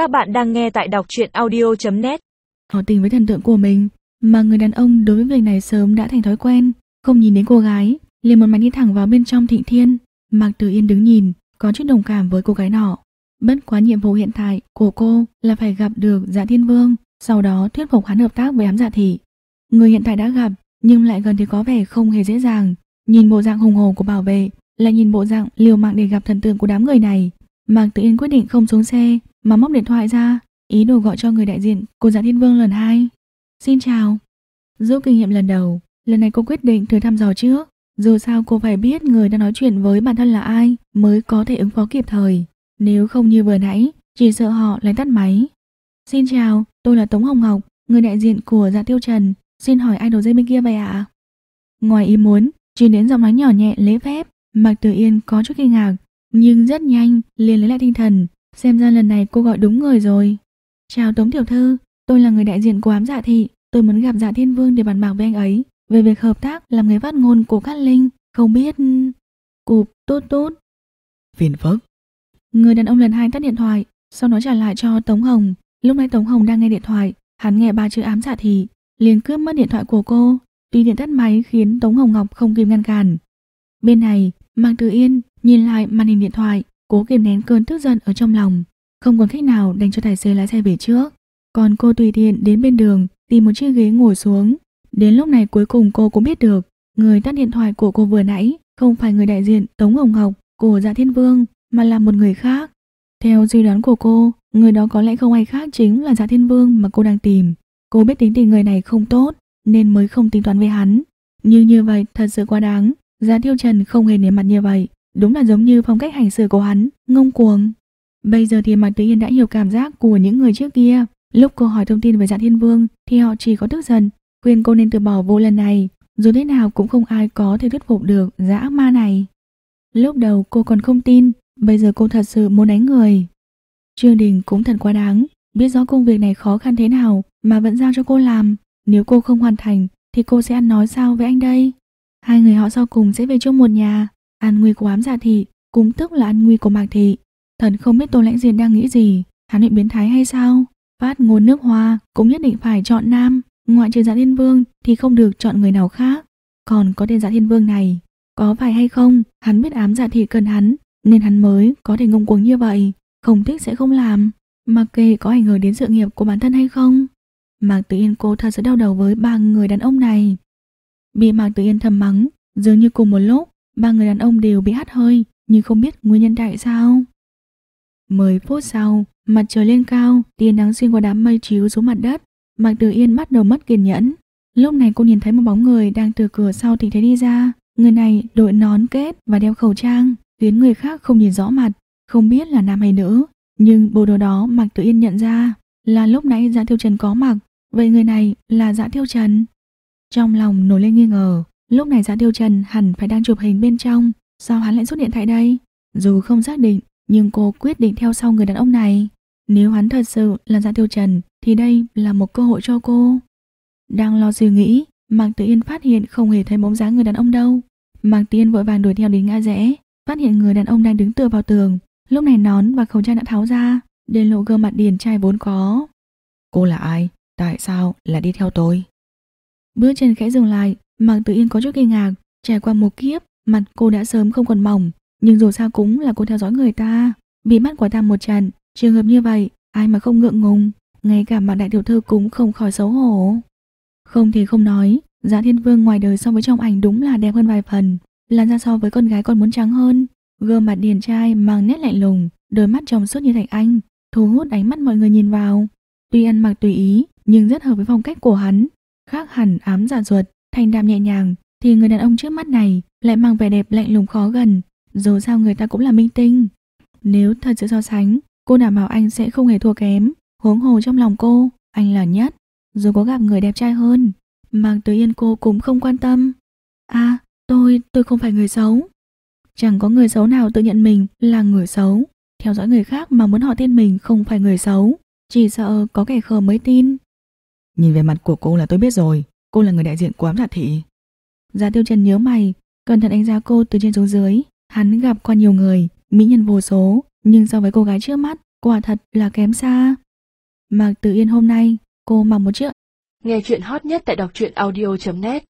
Các bạn đang nghe tại đọc truyện audio.net Họ tình với thần tượng của mình, Mà người đàn ông đối với việc này sớm đã thành thói quen, Không nhìn đến cô gái, liền một mạch đi thẳng vào bên trong thịnh thiên. Mạc Tử Yên đứng nhìn, Có chút đồng cảm với cô gái nọ. Bất quá nhiệm vụ hiện tại của cô là phải gặp được Dạ Thiên Vương, Sau đó thuyết phục hắn hợp tác với ám dạ thị. Người hiện tại đã gặp, Nhưng lại gần thì có vẻ không hề dễ dàng. Nhìn bộ dạng hùng hồ của bảo vệ là nhìn bộ dạng liều mạng để gặp thần tượng của đám người này. Mạc Tử Yên quyết định không xuống xe mà móc điện thoại ra, ý đồ gọi cho người đại diện của Dạ Thiên Vương lần hai. Xin chào. Giúp kinh nghiệm lần đầu, lần này cô quyết định thử thăm dò trước. Dù sao cô phải biết người đang nói chuyện với bản thân là ai mới có thể ứng phó kịp thời. Nếu không như vừa nãy, chỉ sợ họ lại tắt máy. Xin chào, tôi là Tống Hồng Ngọc, người đại diện của Dạ Tiêu Trần. Xin hỏi idol dây bên kia vậy ạ? Ngoài ý muốn, truyền đến giọng nói nhỏ nhẹ lễ phép, Mạc Tử Yên có chút kinh ngạc, nhưng rất nhanh liền lấy lại tinh thần, xem ra lần này cô gọi đúng người rồi. Chào Tống Tiểu Thư, tôi là người đại diện của ám dạ thị, tôi muốn gặp dạ thiên vương để bàn bạc với anh ấy về việc hợp tác làm người phát ngôn của Cát Linh, không biết... Cụp tốt tốt. Phiền phức. Người đàn ông lần hai tắt điện thoại, sau đó trả lại cho Tống Hồng. Lúc này Tống Hồng đang nghe điện thoại, hắn nghe ba chữ ám dạ thị, liền cướp mất điện thoại của cô. Tuy điện tắt máy khiến Tống Hồng Ngọc không kịp ngăn cản. Bên này, Mạc Từ Yên nhìn lại màn hình điện thoại, cố kiềm nén cơn tức giận ở trong lòng, không còn cách nào đành cho tài xế lái xe về trước. Còn cô tùy tiện đến bên đường tìm một chiếc ghế ngồi xuống. Đến lúc này cuối cùng cô cũng biết được, người tắt điện thoại của cô vừa nãy không phải người đại diện Tống Hồng Ngọc của Dạ Thiên Vương mà là một người khác. Theo suy đoán của cô, người đó có lẽ không ai khác chính là Dạ Thiên Vương mà cô đang tìm. Cô biết tính tình người này không tốt nên mới không tính toán với hắn. Nhưng như vậy thật sự quá đáng. Dạ Tiêu Trần không hề nể mặt như vậy, Đúng là giống như phong cách hành xử của hắn, ngông cuồng. Bây giờ thì Mạc Tử Yên đã hiểu cảm giác của những người trước kia. Lúc cô hỏi thông tin về Dạ Thiên Vương thì họ chỉ có tức giận, khuyên cô nên từ bỏ vô lần này. Dù thế nào cũng không ai có thể thuyết phục được dã ma này. Lúc đầu cô còn không tin, bây giờ cô thật sự muốn đánh người. Trương Đình cũng thật quá đáng, biết rõ công việc này khó khăn thế nào mà vẫn giao cho cô làm. Nếu cô không hoàn thành thì cô sẽ ăn nói sao với anh đây? Hai người họ sau cùng sẽ về chung một nhà, An nguy của ám giả thị cũng tức là an nguy của mạc thị. Thần không biết Tô Lãnh diện đang nghĩ gì, hắn bị biến thái hay sao? Phát ngôn nước hoa cũng nhất định phải chọn nam, ngoại trừ giả Thiên Vương thì không được chọn người nào khác. Còn có tên giả Thiên Vương này, có phải hay không, hắn biết ám giả thị cần hắn, nên hắn mới có thể ngông cuồng như vậy, không thích sẽ không làm, mặc kệ có ảnh hưởng đến sự nghiệp của bản thân hay không. Mạc Tử Yên cô thật sự đau đầu với ba người đàn ông này. Bị Mạc Tử Yên thầm mắng, dường như cùng một lúc, ba người đàn ông đều bị hắt hơi, nhưng không biết nguyên nhân tại sao. Mười phút sau, mặt trời lên cao, tia nắng xuyên qua đám mây chiếu xuống mặt đất. Mạc Tử Yên bắt đầu mất kiên nhẫn. Lúc này cô nhìn thấy một bóng người đang từ cửa sau thì thấy đi ra. Người này đội nón kết và đeo khẩu trang, khiến người khác không nhìn rõ mặt, không biết là nam hay nữ. Nhưng bộ đồ đó Mạc Tử Yên nhận ra là lúc nãy Dạ Tiêu Trần có mặc. Vậy người này là Dạ Tiêu Trần. Trong lòng nổi lên nghi ngờ, Lúc này Dạ Tiêu Trần hẳn phải đang chụp hình bên trong, sao hắn lại xuất hiện tại đây? Dù không xác định, nhưng cô quyết định theo sau người đàn ông này. Nếu hắn thật sự là Dạ Tiêu Trần, thì đây là một cơ hội cho cô. Đang lo suy nghĩ, Mạc Tử Yên phát hiện không hề thấy bóng dáng người đàn ông đâu. Mạc Tử Yên vội vàng đuổi theo đến ngã rẽ, phát hiện người đàn ông đang đứng tựa vào tường. Lúc này nón và khẩu trang đã tháo ra, để lộ gương mặt điển trai vốn có. Cô là ai? Tại sao lại đi theo tôi? Bước chân khẽ dừng lại, Mạc Tử Yên có chút kinh ngạc, trải qua một kiếp, mặt cô đã sớm không còn mỏng, nhưng dù sao cũng là cô theo dõi người ta. Bị mắt quả ta một trận, trường hợp như vậy, ai mà không ngượng ngùng, ngay cả mặt đại tiểu thư cũng không khỏi xấu hổ. Không thì không nói, giá Thiên Vương ngoài đời so với trong ảnh đúng là đẹp hơn vài phần, làn da so với con gái còn muốn trắng hơn, gương mặt điển trai mang nét lạnh lùng, đôi mắt trong suốt như thạch anh, thu hút ánh mắt mọi người nhìn vào. Tuy ăn mặc tùy ý, nhưng rất hợp với phong cách của hắn, khác hẳn ám giả ruột, thanh đạm nhẹ nhàng, thì người đàn ông trước mắt này lại mang vẻ đẹp lạnh lùng khó gần, dù sao người ta cũng là minh tinh. Nếu thật sự so sánh, cô đảm bảo anh sẽ không hề thua kém, huống hồ trong lòng cô, anh là nhất, dù có gặp người đẹp trai hơn. Mang tới yên cô cũng không quan tâm. À, tôi, tôi không phải người xấu. Chẳng có người xấu nào tự nhận mình là người xấu. Theo dõi người khác mà muốn họ tin mình không phải người xấu. Chỉ sợ có kẻ khờ mới tin. Nhìn về mặt của cô là tôi biết rồi. Cô là người đại diện của ám dạ thị. Giá tiêu trần nhớ mày Cẩn thận đánh giá cô từ trên xuống dưới. Hắn gặp qua nhiều người Mỹ nhân vô số Nhưng so với cô gái trước mắt quả thật là kém xa. Mạc Tử Yên hôm nay, cô mặc một chiếc Nghe chuyện hot nhất tại đọc truyện audio.net